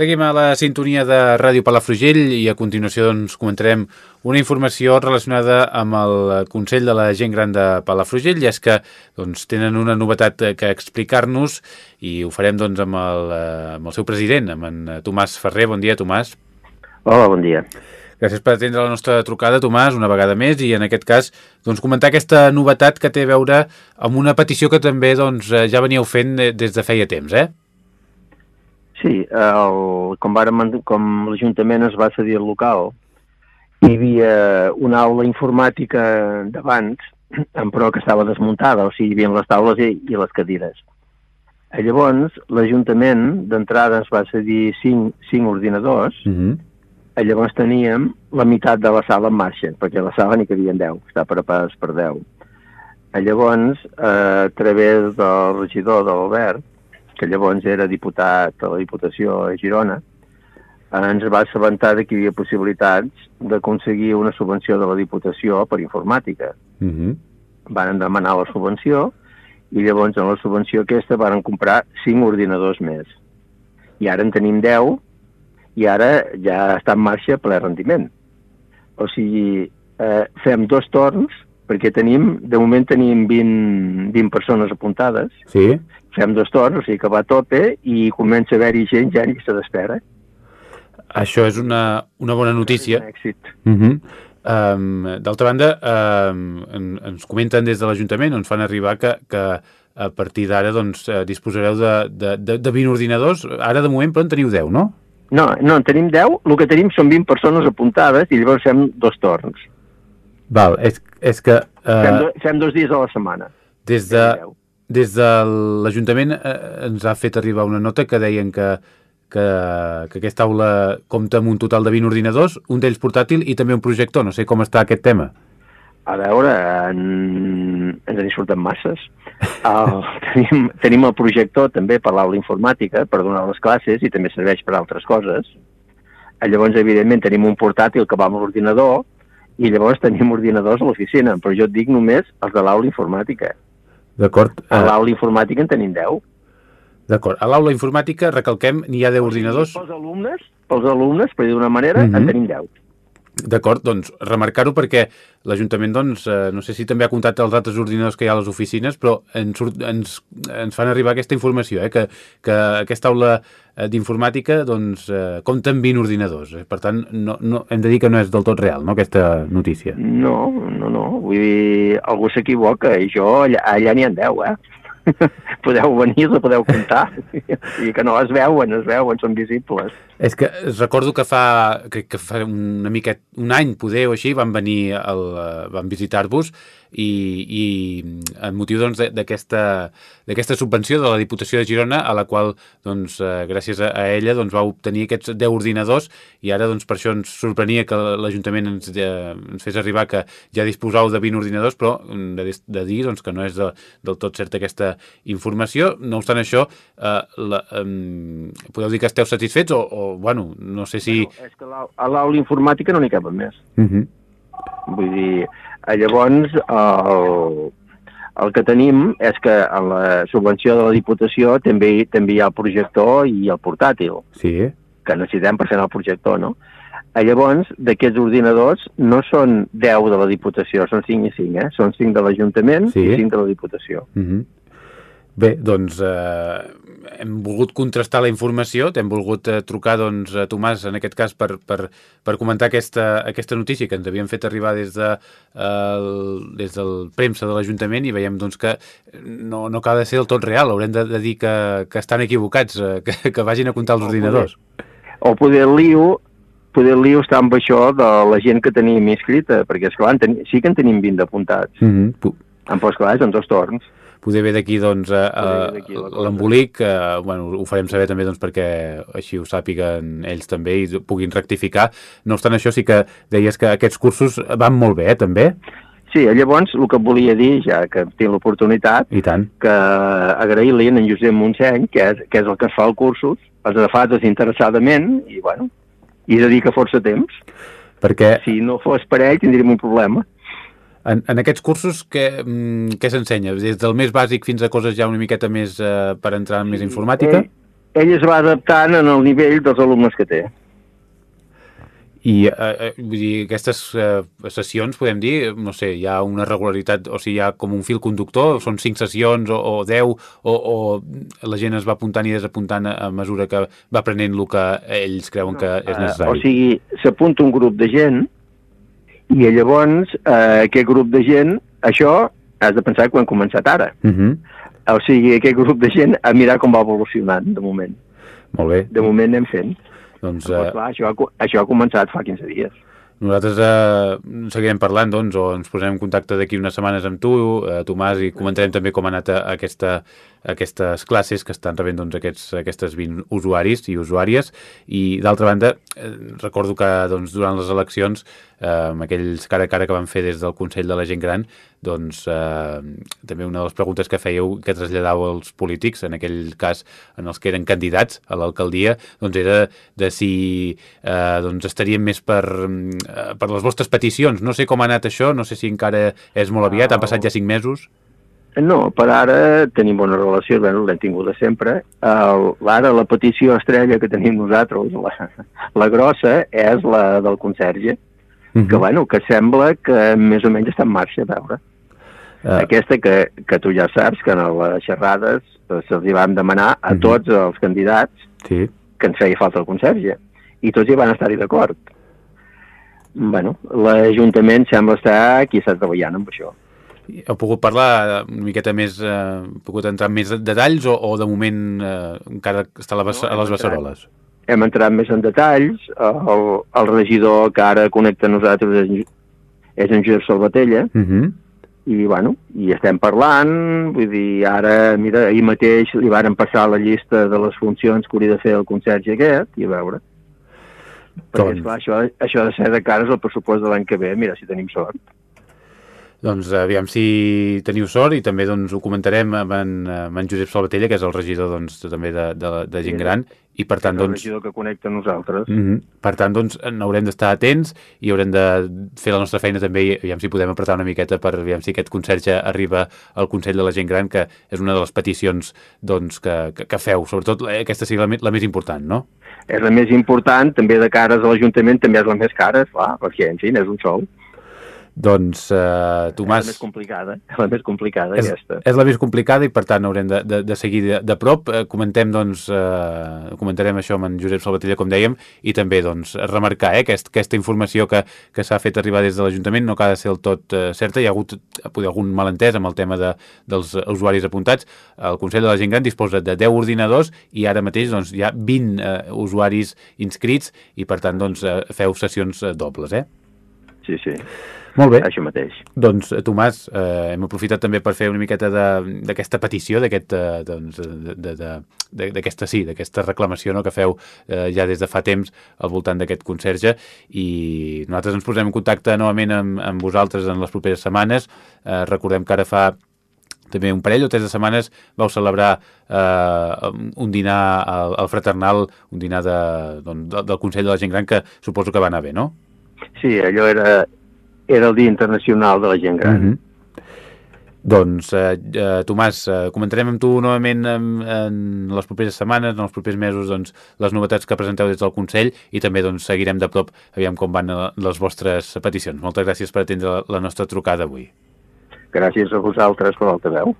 Seguim a la sintonia de Ràdio Palafrugell i a continuació doncs, comentarem una informació relacionada amb el Consell de la Gent Gran de Palafrugell i és que doncs, tenen una novetat que explicar-nos i ho farem doncs, amb, el, eh, amb el seu president, amb en Tomàs Ferrer. Bon dia, Tomàs. Hola, bon dia. Gràcies per atendre la nostra trucada, Tomàs, una vegada més, i en aquest cas doncs, comentar aquesta novetat que té a veure amb una petició que també doncs, ja veníeu fent des de feia temps, eh? Sí, el, com, vàrem, com l'Ajuntament es va cedir el local, hi havia una aula informàtica d'abans, però que estava desmuntada, o sigui, hi havia les taules i, i les cadires. I llavors, l'Ajuntament d'entrada ens va cedir cinc, cinc ordinadors, uh -huh. i llavors teníem la meitat de la sala en marxa, perquè la sala n'hi cabien 10, està preparades per 10. I llavors, eh, a través del regidor de l'Albert, que llavors era diputat a la Diputació a Girona, ens va assabentar que hi havia possibilitats d'aconseguir una subvenció de la Diputació per informàtica. Uh -huh. Van demanar la subvenció i llavors en la subvenció aquesta van comprar 5 ordinadors més. I ara en tenim 10 i ara ja està en marxa ple rendiment. O sigui, eh, fem dos torns perquè tenim, de moment tenim 20, 20 persones apuntades. Sí fem dos torns, o sigui que va a tope i comença a haver-hi gent ja en llista d'espera. Això és una, una bona notícia. És un èxit. Uh -huh. um, D'altra banda, um, en, ens comenten des de l'Ajuntament, ens fan arribar que, que a partir d'ara doncs, eh, disposareu de, de, de, de 20 ordinadors. Ara, de moment, però en teniu 10, no? No, no, en tenim 10. El que tenim són 20 persones apuntades i llavors fem dos torns. Val, és, és que... Uh... Fem, do, fem dos dies a la setmana. Des de, des de l'Ajuntament eh, ens ha fet arribar una nota que deien que, que, que aquesta aula compta amb un total de 20 ordinadors, un d'ells portàtil i també un projector. No sé com està aquest tema. A veure, en... ens en surten masses. El, tenim, tenim el projector també per l'aula informàtica, per donar les classes, i també serveix per altres coses. Llavors, evidentment, tenim un portàtil que va amb l'ordinador, i llavors tenim ordinadors a l'oficina, però jo et dic només els de l'aula informàtica. D'acord. A l'aula informàtica en tenim 10. D'acord. A l'aula informàtica, recalquem, n'hi ha 10 ordinadors? Pels alumnes, pels alumnes, per dir d'una manera, mm -hmm. en tenim 10. D'acord, doncs remarcar-ho perquè l'Ajuntament, doncs, eh, no sé si també ha comptat els altres ordinadors que hi ha a les oficines, però ens, ens, ens fan arribar aquesta informació, eh, que, que aquesta aula eh, d'informàtica doncs, eh, compta amb 20 ordinadors. Eh? Per tant, no, no, hem de dir que no és del tot real, no?, aquesta notícia. No, no, no. Vull dir, algú s'equivoca. Jo, allà, allà n'hi ha 10, eh? podeu venir, la podeu comptar. I que no es veuen, es veuen, són visibles. És que recordo que fa, que, que fa una mica, un any, poder, o així, van venir, el, van visitar-vos i, i en motiu doncs, d'aquesta doncs, subvenció de la Diputació de Girona, a la qual, doncs, eh, gràcies a, a ella, doncs, va obtenir aquests 10 ordinadors i ara, doncs, per això ens sorprenia que l'Ajuntament ens, eh, ens fes arribar que ja disposau de 20 ordinadors, però de, de dir doncs, que no és de, del tot certa aquesta informació. No obstant això, eh, la, eh, podeu dir que esteu satisfets o, o bueno, no sé si... Bueno, és que a l'aula informàtica no n'hi caben més. Uh -huh. Vull dir, eh, llavors el, el que tenim és que a la subvenció de la Diputació també també hi ha el projector i el portàtil. Sí. Que necessitem per fer el projector, no? Eh, llavors, d'aquests ordinadors no són 10 de la Diputació, són 5 i 5, eh? Són 5 de l'Ajuntament sí. i 5 de la Diputació. Uh -huh. Bé, doncs eh, hem volgut contrastar la informació, t'hem volgut eh, trucar doncs, a Tomàs, en aquest cas, per, per, per comentar aquesta, aquesta notícia que ens havien fet arribar des, de, eh, des del premsa de l'Ajuntament i veiem doncs, que no, no cal de ser del tot real, haurem de, de dir que, que estan equivocats, eh, que, que vagin a comptar els o ordinadors. Poder, o poder el lío poder el lío està amb això de la gent que tenim inscrita, perquè esclar, ten, sí que en tenim 20 apuntats. Mm -hmm. En pues, clar, són dos torns poder ve d'aquí doncs, l'embolic, eh, bueno, ho farem saber també doncs, perquè així ho sàpiguen ells també i puguin rectificar. No obstant això, sí que deies que aquests cursos van molt bé, eh, també? Sí, llavors el que volia dir, ja que tinc l'oportunitat, que agrair-li a en Josep Montseny, que és, que és el que fa els cursos, els fa desinteressadament i, bueno, i dedica força temps. Perquè... Si no fos per ell tindríem un problema. En, en aquests cursos què, mm, què s'ensenya? Des del més bàsic fins a coses ja una miqueta més eh, per entrar en més informàtica? Ell, ell es va adaptant en el nivell dels alumnes que té. I eh, eh, vull dir, aquestes eh, sessions, podem dir, no sé, hi ha una regularitat, o sigui, hi ha com un fil conductor, són cinc sessions o, o deu, o, o la gent es va apuntant i desapuntant a, mesura que va aprenent el que ells creuen que és necessari. O sigui, s'apunta un grup de gent i llavors eh, aquest grup de gent, això has de pensar que ho hem començat ara. Uh -huh. O sigui, aquest grup de gent a mirar com va evolucionant, de moment. Molt bé. De moment anem fent. Doncs, Però, eh, clar, això, ha, això ha començat fa 15 dies. Nosaltres eh, seguirem parlant, doncs, o ens posarem en contacte d'aquí unes setmanes amb tu, eh, Tomàs, i comentarem també com ha anat a, aquesta, aquestes classes que estan rebent doncs, aquests, aquestes 20 usuaris i usuàries. I, d'altra banda, eh, recordo que doncs, durant les eleccions, eh, amb aquells cara a cara que van fer des del Consell de la Gent Gran, doncs eh, també una de les preguntes que fèieu, que traslladàveu als polítics, en aquell cas en els que eren candidats a l'alcaldia, doncs era de si eh, doncs estaríem més per, eh, per les vostres peticions. No sé com ha anat això, no sé si encara és molt aviat, han passat ja cinc mesos. No, per ara tenim bona relació, bueno, l'hem tinguda sempre. El, ara la petició estrella que tenim nosaltres, la, la grossa, és la del conserge, Uh que, bueno, que sembla que més o menys està en marxa, a veure. Uh, Aquesta que, que tu ja saps que en les xerrades eh, se'ls hi van demanar a Mhm. tots els candidats sí. que ens feia falta el conserge. I tots hi van estar-hi d'acord. Bueno, l'Ajuntament sembla estar qui està treballant amb això. Heu pogut parlar una miqueta més, eh, pogut entrar en més detalls o, o de moment eh, encara està a, la, No, a les entrat. Hem entrat més en detalls. El, el regidor que ara connecta a nosaltres és, és en Josep Salvatella Uh -huh. i, bueno, i estem parlant, vull dir, ara, mira, ahir mateix li varen passar la llista de les funcions que hauria de fer el conserge aquest, i a veure. Perquè, Doncs- esclar, això, això ha de ser de cares al pressupost de l'any que ve, mira, si tenim sort. Doncs aviam si teniu sort i també doncs, ho comentarem amb en, amb en Josep Salvatella, que és el regidor doncs, també de, de, de gent gran, i per tant, el doncs, regidor que connecta a nosaltres. Mm -hmm. Per tant, doncs, n'haurem d'estar atents i haurem de fer la nostra feina també i aviam si podem apretar una miqueta per aviam si aquest conserge arriba al Consell de la Gent Gran, que és una de les peticions doncs, que, que, que feu. Sobretot eh, aquesta sigui la, la més important, no? És la més important, també de cares a l'Ajuntament també és la més cara, clar, perquè, en fi, és un sou. Doncs, eh, És la Tomàs, més complicada, la més complicada, és, aquesta. és la més complicada i per tant haurem de, de, de seguir de, de prop. Eh, comentem, doncs, eh, comentarem això amb en Josep Salvatella, com dèiem, i també doncs, remarcar eh, aquest, aquesta informació que, que s'ha fet arribar des de l'Ajuntament no ha de ser el tot eh, certa. Hi ha hagut poder, algun malentès amb el tema de, dels usuaris apuntats. El Consell de la Gent Gran disposa de 10 ordinadors i ara mateix doncs, hi ha 20 eh, usuaris inscrits i per tant doncs, eh, feu sessions eh, dobles. Eh? Sí, sí, Molt bé. això mateix. Doncs, eh, Tomàs, eh, hem aprofitat també per fer una miqueta de- d'aquesta petició, d'aquest, eh, doncs, de- de- de- d'aquesta sí, d'aquesta reclamació no, que feu eh, ja des de fa temps al voltant d'aquest conserge i nosaltres ens posem en contacte novament amb, amb vosaltres en les properes setmanes. Eh, recordem que ara fa també un parell o tres de setmanes vau celebrar eh, un dinar al, al fraternal, un dinar de, doncs, de, del Consell de la Gent Gran que suposo que va anar bé, no? Sí, allò era, era el Dia Internacional de la Gent Gran. Mhm. Doncs, eh, eh, Tomàs, eh, comentarem amb tu novament en, en les properes setmanes, en els propers mesos, doncs, les novetats que presenteu des del Consell i també doncs, seguirem de prop aviam com van eh, les vostres peticions. Moltes gràcies per atendre la, la nostra trucada avui. Gràcies a vosaltres per l'altaveu.